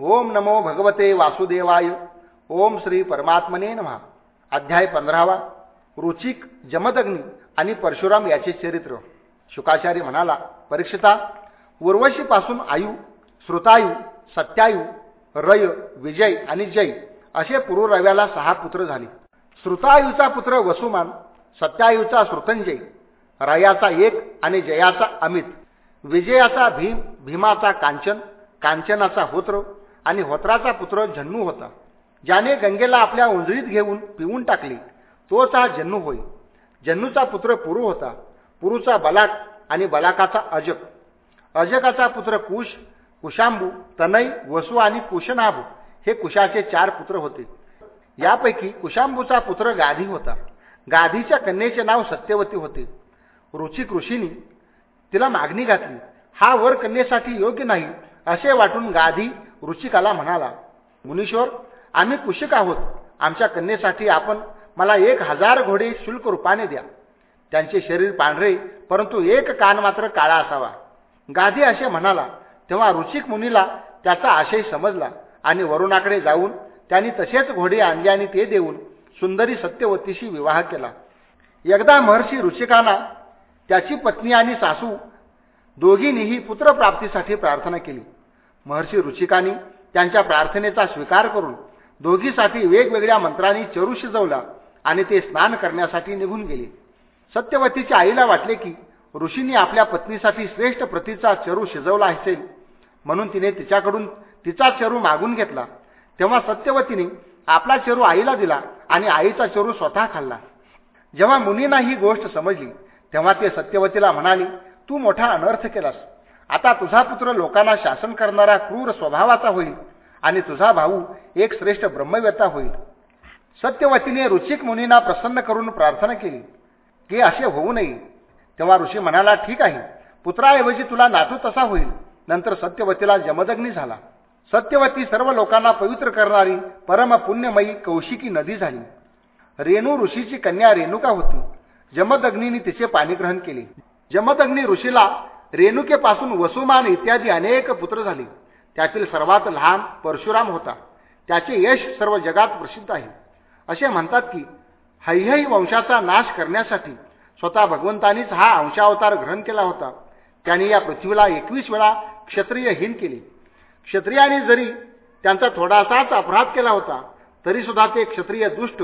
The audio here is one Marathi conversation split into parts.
ओम नमो भगवते वासुदेवाय. ओम श्री परमात्मने नमः. अध्याय पंधरावा. रुचिक जमदग्नी आणि परशुराम याचे चरित्र. शुकाचार्य म्हणाला परीक्षिता उर्वशीपासून आयु श्रुतायू सत्यायू रय विजय आणि जय असे पुरुरव्याला सहा पुत्र झाले. श्रुतायूचा पुत्र वसुमान सत्यायूचा श्रुतंजय रयाचा एक आणि जयाचा अमित विजयाचा भीम भीमाचा कांचन कांचनाचा होत्र आणि होत्राचा पुत्र जन्नू होता. ज्याने गंगेला आपल्या उंजळीत घेऊन पिऊन टाकली. तोच हा जन्नू होय. जन्नूचा पुत्र पुरू होता. पुरूचा बलाक आणि बलाकाचा अजक. अजकाचा पुत्र कुश कुशांबू तनय वसु आणि कुशनाभू हे कुशाचे चार पुत्र होते. यापैकी कुशांबूचा पुत्र गाधी होता. गाधीच्या कन्येचे नाव सत्यवती होते. रुचिक ऋषीनी तिला मागणी घातली. हा वर कन्येसाठी योग्य नाही असे वाटून गाधी ऋषिकाला म्हणाला मुनीश्वर आम्ही कुशिक आहोत. आमच्या कन्येसाठी आपण मला एक हजार घोडे शुल्क रूपाने द्या. त्यांचे शरीर पांढरे परंतु एक कान मात्र काळा असावा. गाधी असे म्हणाला. तेव्हा ऋषिक मुनीला त्याचा आशय समजला आणि वरुणाकडे जाऊन त्यांनी तसेच घोडे आणले आणि ते देऊन सुंदरी सत्यवतीशी विवाह केला. एकदा महर्षी ऋषिकाना त्याची पत्नी आणि सासू दोघींनीही पुत्रप्राप्तीसाठी प्रार्थना केली. महर्षी रुचिकानी त्यांच्या प्रार्थनेचा स्वीकार करून दोघीसाठी वेगवेगळ्या मंत्रांनी चरू शिजवला आणि ते स्नान करण्यासाठी निघून गेले. सत्यवतीच्या आईला वाटले की ऋषींनी आपल्या पत्नीसाठी श्रेष्ठ प्रतीचा चरू शिजवला असेल. म्हणून तिने तिच्याकडून तिचा चरू मागून घेतला. तेव्हा सत्यवतीने आपला चरू आईला दिला आणि आईचा चरू स्वतः खाल्ला. जेव्हा मुनींना ही गोष्ट समजली तेव्हा ते सत्यवतीला म्हणाली तू मोठा अनर्थ केलास. आता तुझा पुत्र लोकांना शासन करणारा क्रूर स्वभावाचा होईल आणि तुझा भाऊ एक श्रेष्ठ ब्रह्मवेता होईल. सत्यवतीने रुचिक मुनींना प्रसन्न करून प्रार्थना केली. की असे होऊ नये. तेव्हा ऋषी म्हणाला ठीक आहे. पुत्राऐवजी तुला नातू तसा होईल. नंतर सत्यवतीला जमदग्नी झाला. सत्यवती सर्व लोकांना पवित्र करणारी परम पुण्यमयी कौशिकी नदी झाली. रेणू ऋषीची कन्या रेणुका होती. जमदग्नीने तिचे पाणीग्रहण केले. जमदग्नी ऋषीला रेणुकेपासून वसुमान इत्यादी अनेक पुत्र झाले. त्यातील सर्वात लहान परशुराम होता. त्याचे यश सर्व जगात प्रसिद्ध आहे. असे म्हणतात की हैहई वंशाचा नाश करण्यासाठी स्वतः भगवंतानीच हा अंशावतार ग्रहण केला होता. त्यांनी या पृथ्वीला एकवीस वेळा क्षत्रिय हीन केली. क्षत्रियांनी जरी त्यांचा थोडासाच अपराध केला होता तरी सुद्धा ते क्षत्रिय दुष्ट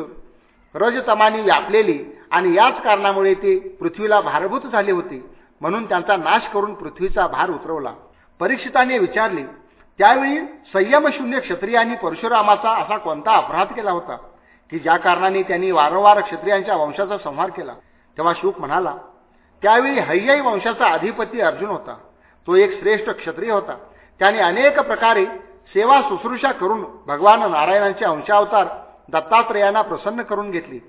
रजतमानी व्यापलेली आणि याच कारणामुळे ते पृथ्वीला भारभूत झाले होते. म्हणून त्यांचा नाश करून पृथ्वीचा भार उतरवला. परीक्षिताने विचारले त्यावेळी संयमशून्य क्षत्रियांनी परशुरामाचा असा कोणता अपराध केला होता? की ज्या कारणाने त्यांनी वारंवार क्षत्रियांच्या वंशाचा संहार केला? तेव्हा शुक म्हणाला त्यावेळी हय्याई वंशाचा अधिपती अर्जुन होता. तो एक श्रेष्ठ क्षत्रिय होता. त्याने अनेक प्रकारे सेवा शुश्रूषा करून भगवान नारायणांचे अंशावतार दत्तात्रयांना प्रसन्न करून घेतली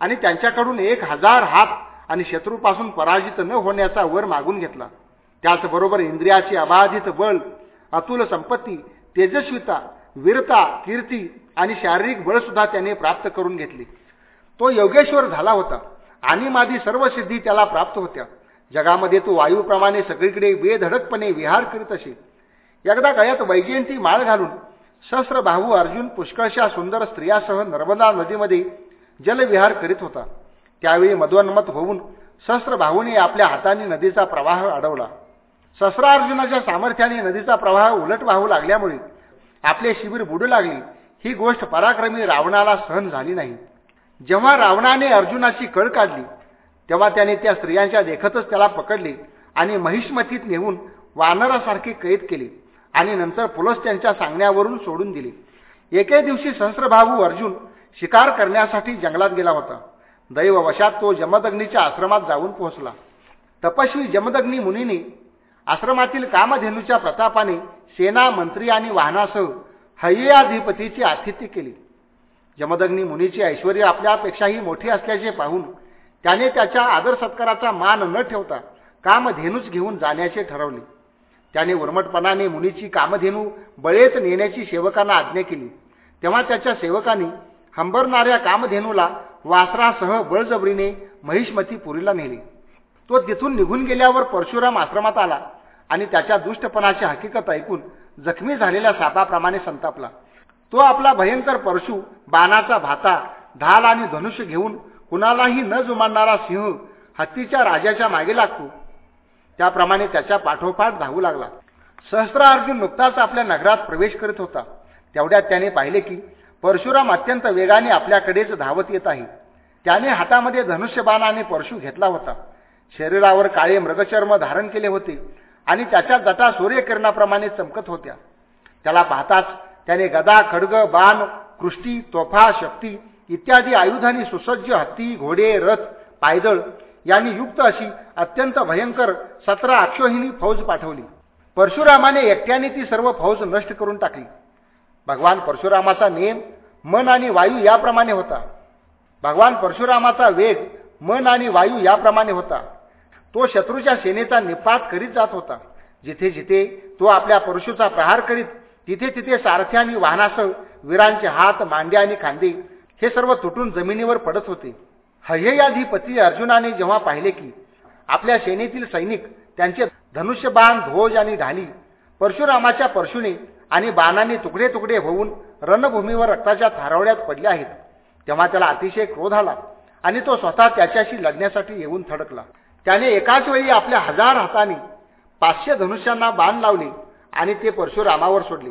आणि त्यांच्याकडून एक हजार हात आणि शत्रूपासून पराजित न होण्याचा वर मागून घेतला. त्याचबरोबर इंद्रियाची अबाधित बळ अतुल संपत्ती तेजस्विता वीरता कीर्ती आणि शारीरिक बळसुद्धा त्याने प्राप्त करून घेतली. तो योगेश्वर झाला होता आणि माझी सर्व सिद्धी त्याला प्राप्त होत्या. जगामध्ये तो वायूप्रमाणे सगळीकडे बेधडकपणे विहार करीत असे. एकदा गळ्यात वैजयंती माळ घालून सहस्र अर्जुन पुष्कळशा सुंदर स्त्रियासह नर्मदा नदीमध्ये जलविहार करीत होता. त्यावेळी मदोन्मत होऊन सहस्र भाऊने आपल्या हाताने नदीचा प्रवाह अडवला. अर्जुनाच्या सामर्थ्याने नदीचा प्रवाह उलट वाहू लागल्यामुळे आपले शिबिर बुडू लागले. ही गोष्ट पराक्रमी रावणाला सहन झाली नाही. जेव्हा रावणाने अर्जुनाची कळ काढली तेव्हा त्याने त्या स्त्रियांच्या देखतच त्याला पकडले आणि महिष्मतीत नेऊन वानरासारखे कैद केले आणि नंतर पुलस त्यांच्या सांगण्यावरून सोडून दिले. एके दिवशी सहस्रभाऊ अर्जुन शिकार करण्यासाठी जंगलात गेला होता. दैववशात तो जमदग्नीच्या आश्रमात जाऊन पोहोचला. तपस्वी जमदग्नी मुनीने आश्रमातील कामधेनूच्या प्रतापाने सेना मंत्री आणि वाहनासह हय्याधिपतीची आतिथ्य केली. जमदग्नी मुनीची ऐश्वर आपल्यापेक्षाही मोठी असल्याचे पाहून त्याने त्याच्या आदर सत्काराचा मान न ठेवता कामधेनूच घेऊन जाण्याचे ठरवले. त्याने उर्मटपणाने मुनीची कामधेनू बळेत नेण्याची सेवकांना आज्ञा केली. तेव्हा त्याच्या सेवकांनी हंबरणाऱ्या कामधेनूला वासरासह बळजबरीने महिष्मती पुरीला नेली. तो तिथून निघून गेल्यावर परशुराम आश्रमात आला आणि त्याच्या दुष्टपणाची हकीकत ऐकून जखमी झालेल्या सापाप्रमाणे संतापला. तो आपला भयंकर परशु बाणाचा भाता ढाल आणि धनुष्य घेऊन कुणालाही न जुमानणारा सिंह हत्तीच्या राजाच्या मागे लागतो. त्याप्रमाणे त्याच्या पाठोपाठ धावू लागला. सहस्रार्जुन नुकताच आपल्या नगरात प्रवेश करीत होता. तेवढ्यात त्याने पाहिले की परशुराम अत्यंत वेगाने आपल्याकडेच धावत येत आहे. त्याने हातामध्ये धनुष्यबाण आणि परशु घेतला होता. शरीरावर काळे मृगचर्म धारण केले होते आणि त्याच्या जटा सूर्यकिरणाप्रमाणे चमकत होत्या. त्याला पाहताच त्याने गदा खडग बाण कृष्टी तोफा शक्ती इत्यादी आयुधांनी सुसज्ज हत्ती घोडे रथ पायदळ यांनी युक्त अशी अत्यंत भयंकर सतरा अक्षोहिणी फौज पाठवली. परशुरामाने एकट्याने ती सर्व फौज नष्ट करून टाकली. भगवान परशुरामाचा नेम मन आणि वायू याप्रमाणे होता. भगवान परशुरामाचा वेग मन आणि वायू याप्रमाणे होता. तो शत्रूच्या सेनेचा निपात करीत जात होता. जिथे जिथे तो आपल्या परशुचा प्रहार करीत तिथे तिथे सारथ्या आणि वाहनासह वीरांचे हात मांड्या आणि खांदे हे सर्व तुटून जमिनीवर पडत होते. हययाधिपती अर्जुनाने जेव्हा पाहिले की आपल्या सेनेतील सैनिक त्यांचे धनुष्यबाण ध्वज आणि ढाली परशुरामाच्या परशुने आणि बाणाने तुकडे तुकडे होऊन रणभूमीवर रक्ताच्या थारवड्यात पडले आहेत. तेव्हा त्याला अतिशय क्रोध आला आणि तो स्वतः त्याच्याशी लढण्यासाठी येऊन थडकला. त्याने एकाच वेळी आपल्या हजार हाताने पाचशे धनुष्यांना बाण लावले आणि ते परशुरामावर सोडले.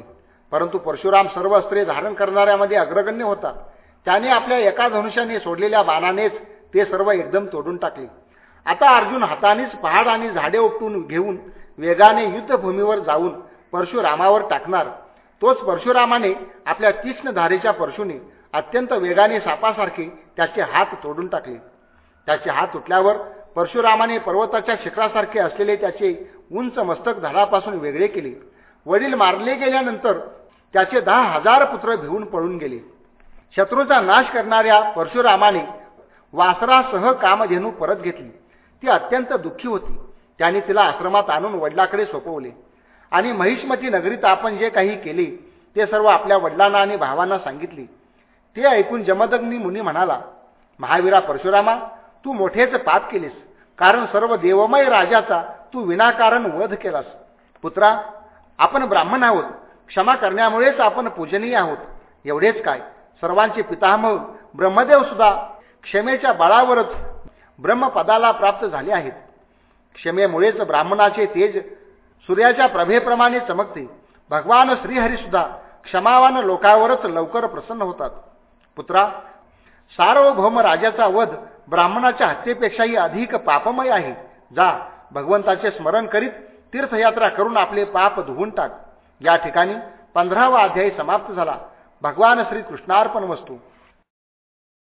परंतु परशुराम सर्व अस्त्रे धारण करणाऱ्यामध्ये अग्रगण्य होता. त्याने आपल्या एका धनुष्याने सोडलेल्या बाणानेच ते सर्व एकदम तोडून टाकले. आता अर्जुन हातानेच पहाड आणि झाडे उपटून घेऊन वेगाने युद्धभूमीवर जाऊन परशुरामावर टाकणार. तोच परशुरामाने आपल्या तीक्ष्ण धारेच्या परशुने अत्यंत वेगाने सापासारखे त्याचे हात तोडून टाकले. त्याचे हात तुटल्यावर परशुरामाने पर्वताच्या शिखरासारखे असलेले त्याचे उंच मस्तक धडापासून वेगळे केले. वडील मारले गेल्यानंतर त्याचे दहा हजार पुत्र भिवून पळून गेले. शत्रूचा नाश करणाऱ्या परशुरामाने वासरासह कामधेनू परत घेतली. ती अत्यंत दुःखी होती. त्याने तिला आश्रमात आणून वडिलाकडे सोपवले. आणि महिष्मती नगरीत आपण जे काही केले ते सर्व आपल्या वडिलांना आणि भावांना सांगितले. ते ऐकून जमदग्नी मुनी म्हणाला महावीरा परशुरामा तू मोठेच पाप केलेस. कारण सर्व देवमय राजाचा तू विनाकारण वध केलास. पुत्रा आपण ब्राह्मण आहोत. क्षमा करण्यामुळेच आपण पूजनीय आहोत. एवढेच काय? सर्वांचे पितामह ब्रह्मदेव सुद्धा क्षमेच्या बळावरच ब्रह्मपदाला प्राप्त झाले आहेत. क्षमेमुळेच ब्राह्मणाचे तेज सूर्याच्या प्रभेप्रमाणे चमकते. भगवान श्रीहरीसुद्धा क्षमावान लोकावरच लवकर प्रसन्न होतात. पुत्रा सार्वभौम राजाचा वध ब्राह्मणाच्या हत्येपेक्षाही अधिक पापमय आहे. जा भगवंताचे स्मरण करीत तीर्थयात्रा करून आपले पाप धुवून टाक. या ठिकाणी पंधरावा अध्यायी समाप्त झाला. भगवान श्री कृष्णार्पण वस्तू.